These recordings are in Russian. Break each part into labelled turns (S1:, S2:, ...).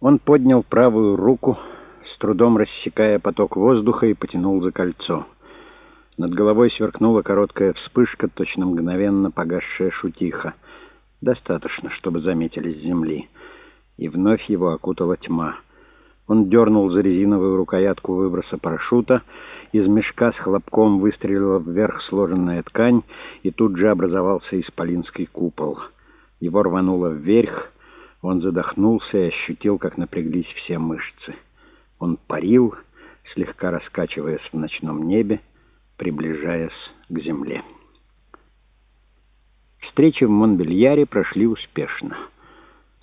S1: Он поднял правую руку, с трудом рассекая поток воздуха, и потянул за кольцо. Над головой сверкнула короткая вспышка, точно мгновенно погасшая шутиха. Достаточно, чтобы заметили с земли. И вновь его окутала тьма. Он дернул за резиновую рукоятку выброса парашюта, из мешка с хлопком выстрелила вверх сложенная ткань, и тут же образовался исполинский купол. Его рвануло вверх, он задохнулся и ощутил, как напряглись все мышцы. Он парил, слегка раскачиваясь в ночном небе, приближаясь к земле. Встречи в Монбельяре прошли успешно.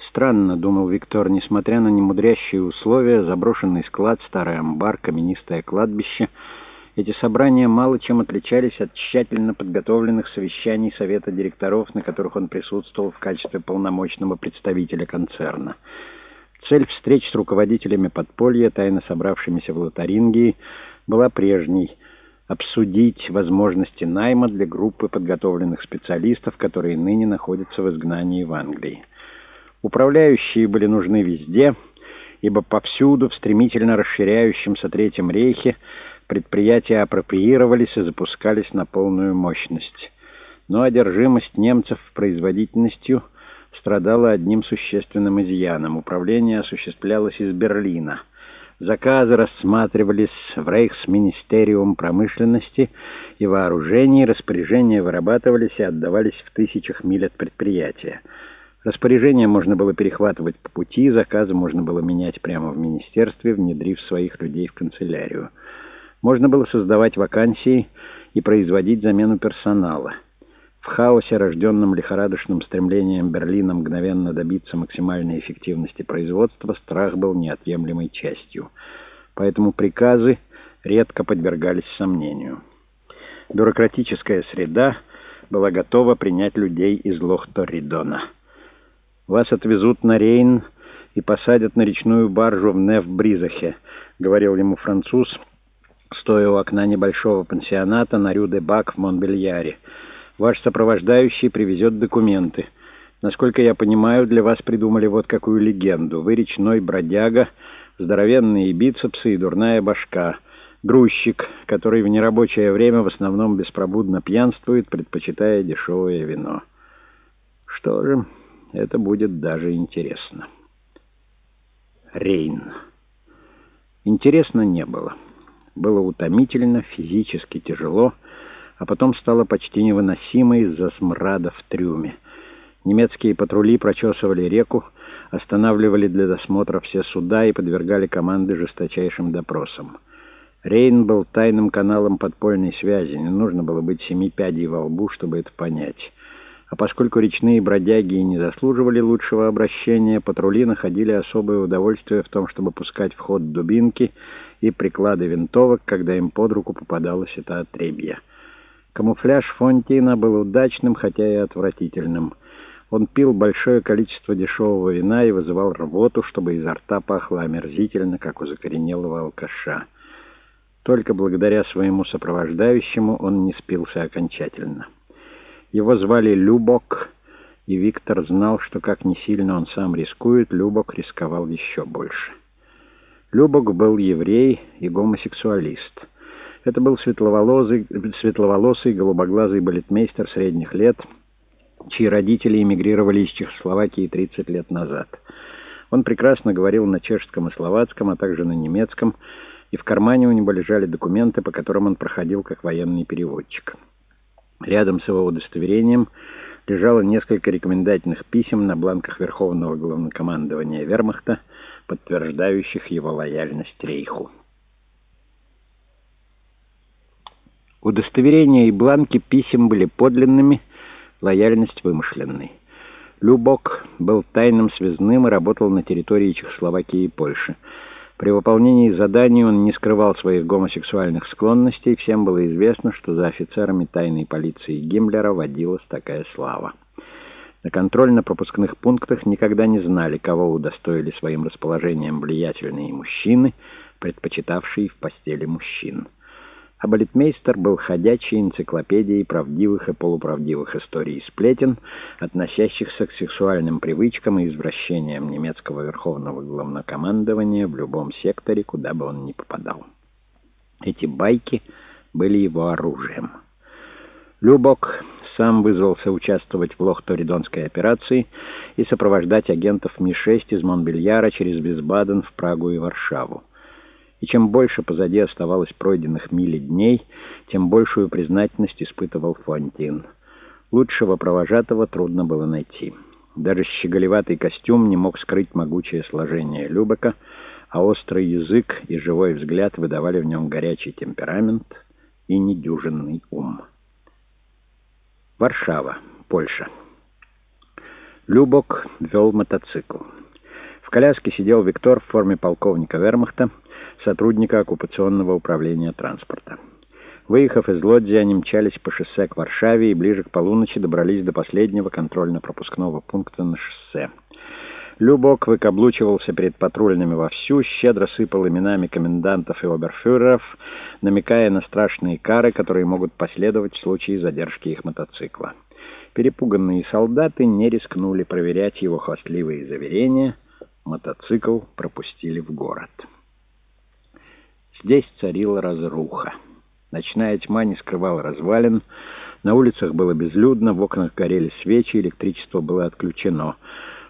S1: Странно, думал Виктор, несмотря на немудрящие условия, заброшенный склад, старый амбар, каменистое кладбище, эти собрания мало чем отличались от тщательно подготовленных совещаний совета директоров, на которых он присутствовал в качестве полномочного представителя концерна. Цель встреч с руководителями подполья, тайно собравшимися в Лотарингии, была прежней — обсудить возможности найма для группы подготовленных специалистов, которые ныне находятся в изгнании в Англии. Управляющие были нужны везде, ибо повсюду в стремительно расширяющемся Третьем рейхе предприятия апроприировались и запускались на полную мощность. Но одержимость немцев производительностью страдала одним существенным изъяном. Управление осуществлялось из Берлина. Заказы рассматривались в Рейхсминистериум промышленности и вооружений, распоряжения вырабатывались и отдавались в тысячах миль от предприятия. Распоряжение можно было перехватывать по пути, заказы можно было менять прямо в министерстве, внедрив своих людей в канцелярию. Можно было создавать вакансии и производить замену персонала. В хаосе, рожденном лихорадочным стремлением Берлина мгновенно добиться максимальной эффективности производства, страх был неотъемлемой частью. Поэтому приказы редко подвергались сомнению. Бюрократическая среда была готова принять людей из Лох-Торридона. «Вас отвезут на Рейн и посадят на речную баржу в Неф-Бризахе», — говорил ему француз, стоя у окна небольшого пансионата на Рю-де-Бак в Монбельяре. «Ваш сопровождающий привезет документы. Насколько я понимаю, для вас придумали вот какую легенду. Вы речной бродяга, здоровенные бицепсы и дурная башка». Грузчик, который в нерабочее время в основном беспробудно пьянствует, предпочитая дешевое вино. Что же... Это будет даже интересно. Рейн. Интересно не было. Было утомительно, физически тяжело, а потом стало почти невыносимо из-за смрада в трюме. Немецкие патрули прочесывали реку, останавливали для досмотра все суда и подвергали команды жесточайшим допросам. Рейн был тайным каналом подпольной связи, не нужно было быть семи пядей во лбу, чтобы это понять. А поскольку речные бродяги не заслуживали лучшего обращения, патрули находили особое удовольствие в том, чтобы пускать в ход дубинки и приклады винтовок, когда им под руку попадалось это отребье. Камуфляж Фонтина был удачным, хотя и отвратительным. Он пил большое количество дешевого вина и вызывал рвоту, чтобы изо рта пахло омерзительно, как у закоренелого алкаша. Только благодаря своему сопровождающему он не спился окончательно. Его звали Любок, и Виктор знал, что как не сильно он сам рискует, Любок рисковал еще больше. Любок был еврей и гомосексуалист. Это был светловолосый, светловолосый голубоглазый балетмейстер средних лет, чьи родители эмигрировали из Чехословакии 30 лет назад. Он прекрасно говорил на чешском и словацком, а также на немецком, и в кармане у него лежали документы, по которым он проходил как военный переводчик. Рядом с его удостоверением лежало несколько рекомендательных писем на бланках Верховного Главнокомандования Вермахта, подтверждающих его лояльность Рейху. Удостоверения и бланки писем были подлинными, лояльность вымышленной. Любок был тайным связным и работал на территории Чехословакии и Польши. При выполнении заданий он не скрывал своих гомосексуальных склонностей, всем было известно, что за офицерами тайной полиции Гиммлера водилась такая слава. На контрольно-пропускных пунктах никогда не знали, кого удостоили своим расположением влиятельные мужчины, предпочитавшие в постели мужчин. А балетмейстер был ходячей энциклопедией правдивых и полуправдивых историй и сплетен, относящихся к сексуальным привычкам и извращениям немецкого верховного главнокомандования в любом секторе, куда бы он ни попадал. Эти байки были его оружием. Любок сам вызвался участвовать в Лохторидонской операции и сопровождать агентов Ми-6 из Монбельяра через Висбаден в Прагу и Варшаву и чем больше позади оставалось пройденных мили дней, тем большую признательность испытывал Фуантин. Лучшего провожатого трудно было найти. Даже щеголеватый костюм не мог скрыть могучее сложение Любека, а острый язык и живой взгляд выдавали в нем горячий темперамент и недюжинный ум. Варшава, Польша. Любок вел мотоцикл. В коляске сидел Виктор в форме полковника вермахта, сотрудника оккупационного управления транспорта. Выехав из Лодзи, они мчались по шоссе к Варшаве и ближе к полуночи добрались до последнего контрольно-пропускного пункта на шоссе. Любок выкаблучивался перед патрульными вовсю, щедро сыпал именами комендантов и оберфюреров, намекая на страшные кары, которые могут последовать в случае задержки их мотоцикла. Перепуганные солдаты не рискнули проверять его хвастливые заверения. Мотоцикл пропустили в город. Здесь царила разруха. Ночная тьма не скрывала развалин, на улицах было безлюдно, в окнах горели свечи, электричество было отключено.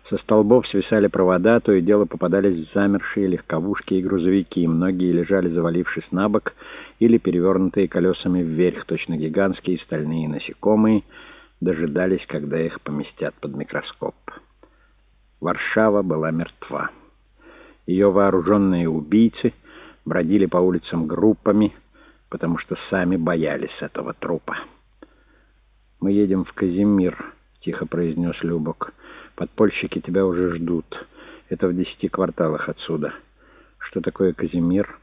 S1: Со столбов свисали провода, то и дело попадались замершие легковушки и грузовики, многие лежали завалившись на бок или перевернутые колесами вверх, точно гигантские стальные насекомые, дожидались, когда их поместят под микроскоп. Варшава была мертва. Ее вооруженные убийцы — бродили по улицам группами, потому что сами боялись этого трупа. «Мы едем в Казимир», — тихо произнес Любок. «Подпольщики тебя уже ждут. Это в десяти кварталах отсюда. Что такое Казимир?»